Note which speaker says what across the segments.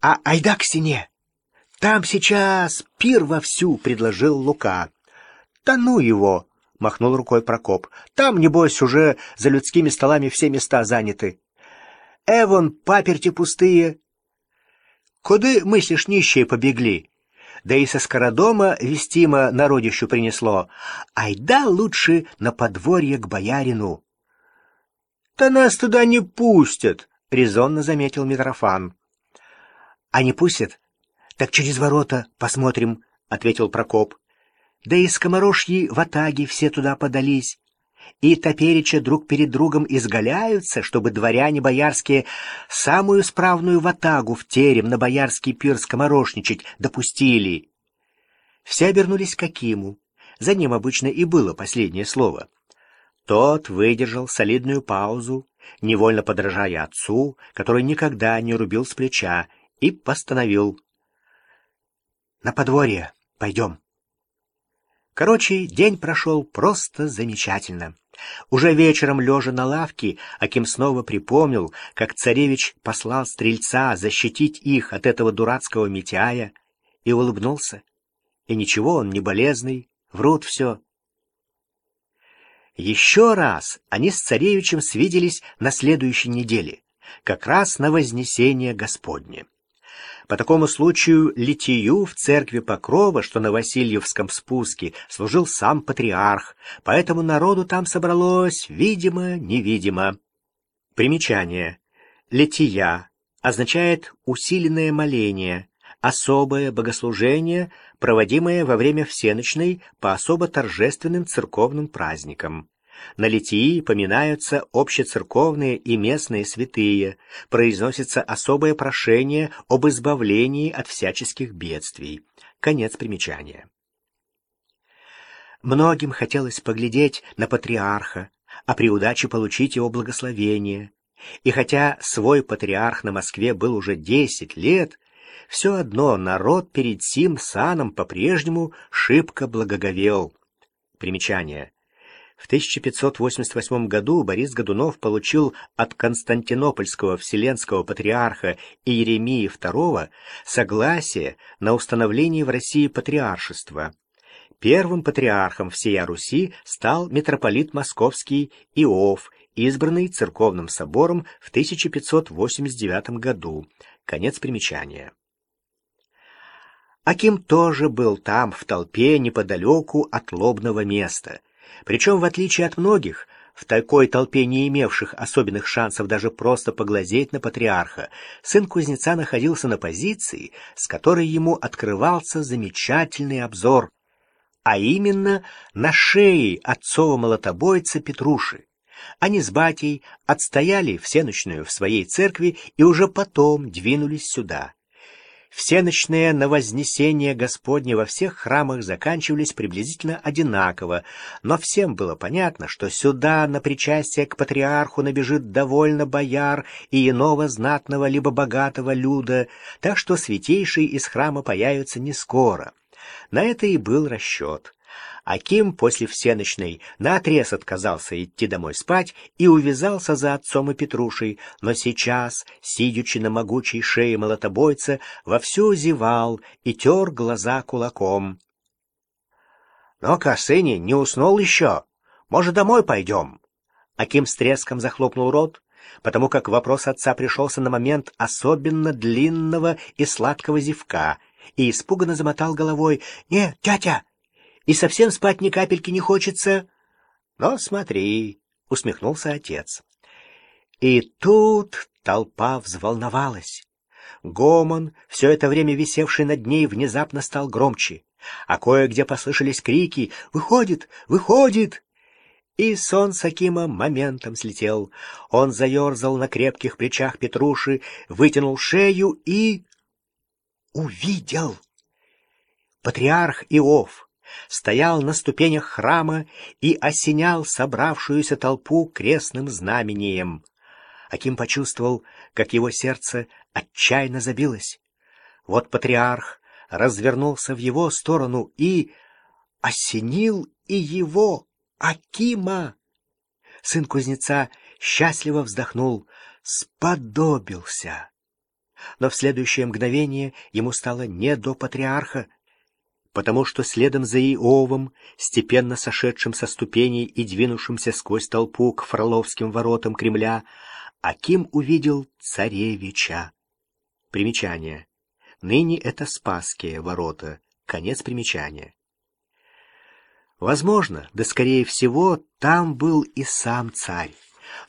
Speaker 1: А айда к стене! Там сейчас пир вовсю, — предложил Лука. Да ну его! — махнул рукой Прокоп. Там, небось, уже за людскими столами все места заняты. Эвон, паперти пустые. Куды, мыслишь, нищие побегли? Да и со скородома вестимо народищу принесло. Айда лучше на подворье к боярину. — Да нас туда не пустят, — резонно заметил Митрофан. — А не пустят? Так через ворота посмотрим, — ответил Прокоп. Да и скоморожьи в атаге все туда подались. И топереча друг перед другом изгаляются, чтобы дворяне боярские самую справную ватагу в терем на боярский пир скоморошничать допустили. Все обернулись к Акиму. За ним обычно и было последнее слово. Тот выдержал солидную паузу, невольно подражая отцу, который никогда не рубил с плеча, и постановил. «На подворье пойдем». Короче, день прошел просто замечательно. Уже вечером, лежа на лавке, Аким снова припомнил, как царевич послал стрельца защитить их от этого дурацкого Митяя, и улыбнулся. И ничего, он не болезный, врут все. Еще раз они с царевичем свиделись на следующей неделе, как раз на Вознесение Господне. По такому случаю литию в церкви Покрова, что на Васильевском спуске, служил сам патриарх, поэтому народу там собралось, видимо-невидимо. Примечание. Лития означает усиленное моление, особое богослужение, проводимое во время всеночной по особо торжественным церковным праздникам. На литии поминаются общецерковные и местные святые, произносится особое прошение об избавлении от всяческих бедствий. Конец примечания. Многим хотелось поглядеть на патриарха, а при удаче получить его благословение. И хотя свой патриарх на Москве был уже десять лет, все одно народ перед сим саном по-прежнему шибко благоговел. Примечание. В 1588 году Борис Годунов получил от Константинопольского Вселенского патриарха Иеремии II согласие на установление в России патриаршества. Первым патриархом всея Руси стал митрополит московский Иов, избранный церковным собором в 1589 году. Конец примечания. Аким тоже был там, в толпе, неподалеку от лобного места. Причем, в отличие от многих, в такой толпе не имевших особенных шансов даже просто поглазеть на патриарха, сын кузнеца находился на позиции, с которой ему открывался замечательный обзор, а именно на шее отцова молотобойца Петруши. Они с батей отстояли всеночную в своей церкви и уже потом двинулись сюда. Всеночные на вознесение Господне во всех храмах заканчивались приблизительно одинаково, но всем было понятно, что сюда на причастие к патриарху набежит довольно бояр и иного знатного либо богатого люда, так что святейший из храма появится не скоро. На это и был расчет. Аким после всеночной наотрез отказался идти домой спать и увязался за отцом и Петрушей, но сейчас, сидячи на могучей шее молотобойца, вовсю зевал и тер глаза кулаком. — Ну-ка, сыне, не уснул еще? Может, домой пойдем? Аким с треском захлопнул рот, потому как вопрос отца пришелся на момент особенно длинного и сладкого зевка, и испуганно замотал головой. — Нет, тятя! И совсем спать ни капельки не хочется. Но смотри, — усмехнулся отец. И тут толпа взволновалась. Гомон, все это время висевший над ней, внезапно стал громче, а кое-где послышались крики «Выходит! Выходит!» И сон Сакима моментом слетел. Он заерзал на крепких плечах Петруши, вытянул шею и... увидел! Патриарх Иов, стоял на ступенях храма и осенял собравшуюся толпу крестным знамением. Аким почувствовал, как его сердце отчаянно забилось. Вот патриарх развернулся в его сторону и осенил и его, Акима. Сын кузнеца счастливо вздохнул, сподобился. но в следующее мгновение ему стало не до патриарха, потому что следом за Иовом, степенно сошедшим со ступеней и двинувшимся сквозь толпу к Фроловским воротам Кремля, Аким увидел царевича. Примечание. Ныне это Спасские ворота. Конец примечания. Возможно, да скорее всего, там был и сам царь.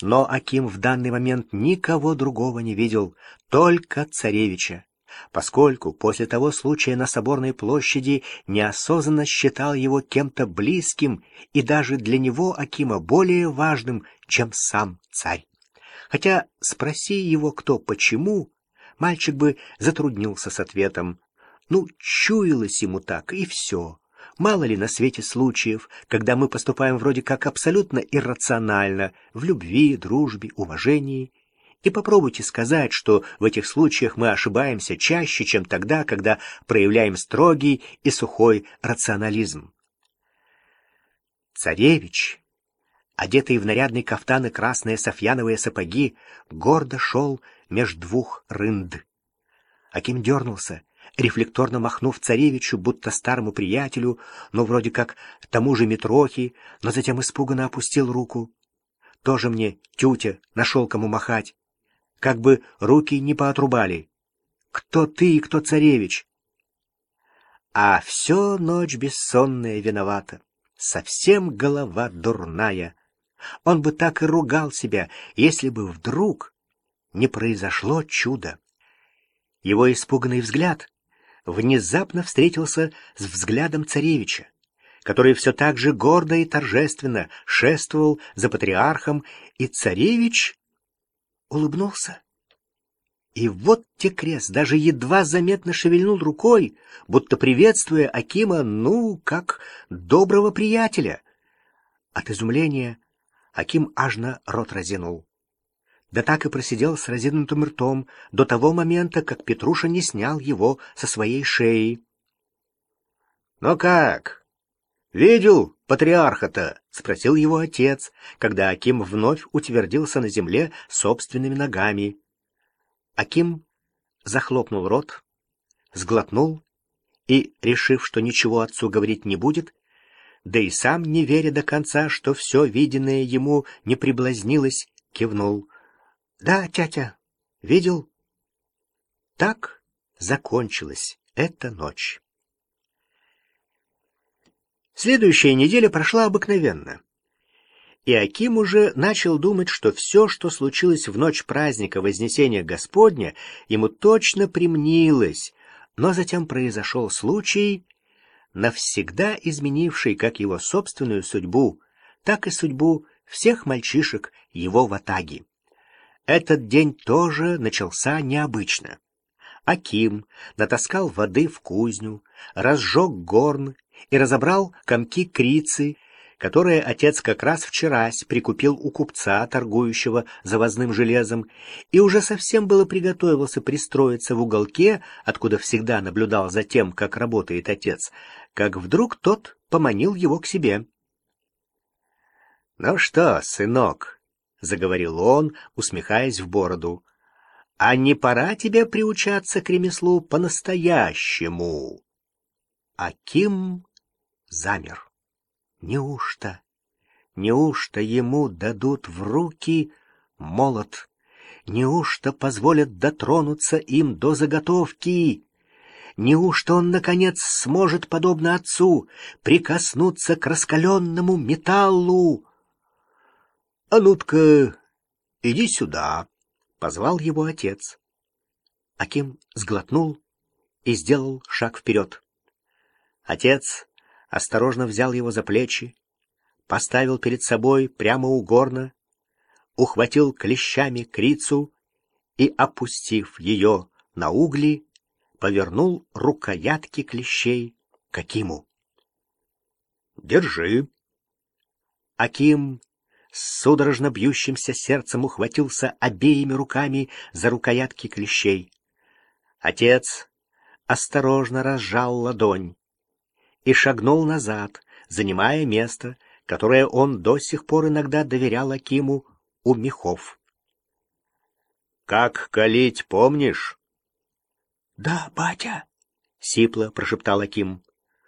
Speaker 1: Но Аким в данный момент никого другого не видел, только царевича, поскольку после того случая на Соборной площади неосознанно считал его кем-то близким и даже для него Акима более важным, чем сам царь. Хотя спроси его кто почему, мальчик бы затруднился с ответом. Ну, чуялось ему так, и все. Мало ли на свете случаев, когда мы поступаем вроде как абсолютно иррационально, в любви, дружбе, уважении. И попробуйте сказать, что в этих случаях мы ошибаемся чаще, чем тогда, когда проявляем строгий и сухой рационализм. Царевич, одетый в нарядный кафтан и красные софьяновые сапоги, гордо шел меж двух рынд. Аким дернулся, рефлекторно махнув царевичу, будто старому приятелю, но вроде как тому же Митрохи, но затем испуганно опустил руку. Тоже мне, тютя, нашел кому махать. Как бы руки не поотрубали. Кто ты и кто царевич? А все ночь бессонная виновата. Совсем голова дурная. Он бы так и ругал себя, если бы вдруг не произошло чудо. Его испуганный взгляд внезапно встретился с взглядом царевича, который все так же гордо и торжественно шествовал за патриархом, и царевич улыбнулся. И вот те крест даже едва заметно шевельнул рукой, будто приветствуя Акима, ну, как доброго приятеля. От изумления Аким аж на рот разинул да так и просидел с разинутым ртом до того момента, как Петруша не снял его со своей шеи. — Ну как? Видел патриарха-то? — спросил его отец, когда Аким вновь утвердился на земле собственными ногами. Аким захлопнул рот, сглотнул и, решив, что ничего отцу говорить не будет, да и сам, не веря до конца, что все виденное ему не приблазнилось, кивнул — да, тятя, видел? Так закончилась эта ночь. Следующая неделя прошла обыкновенно. И Аким уже начал думать, что все, что случилось в ночь праздника Вознесения Господня, ему точно примнилось, но затем произошел случай, навсегда изменивший как его собственную судьбу, так и судьбу всех мальчишек его ватаги. Этот день тоже начался необычно. Аким натаскал воды в кузню, разжег горн и разобрал комки крицы, которые отец как раз вчерась прикупил у купца, торгующего завозным железом, и уже совсем было приготовился пристроиться в уголке, откуда всегда наблюдал за тем, как работает отец, как вдруг тот поманил его к себе. — Ну что, сынок, — заговорил он, усмехаясь в бороду. — А не пора тебе приучаться к ремеслу по-настоящему? Аким замер. Неужто, неужто ему дадут в руки молот? Неужто позволят дотронуться им до заготовки? Неужто он, наконец, сможет, подобно отцу, прикоснуться к раскаленному металлу? — Анутка, иди сюда, — позвал его отец. Аким сглотнул и сделал шаг вперед. Отец осторожно взял его за плечи, поставил перед собой прямо у горна, ухватил клещами крицу и, опустив ее на угли, повернул рукоятки клещей к Акиму. «Держи». Аким с судорожно бьющимся сердцем ухватился обеими руками за рукоятки клещей. Отец осторожно разжал ладонь и шагнул назад, занимая место, которое он до сих пор иногда доверял Акиму у мехов. «Как калить, помнишь?» Да, батя, сипло прошептал Аким.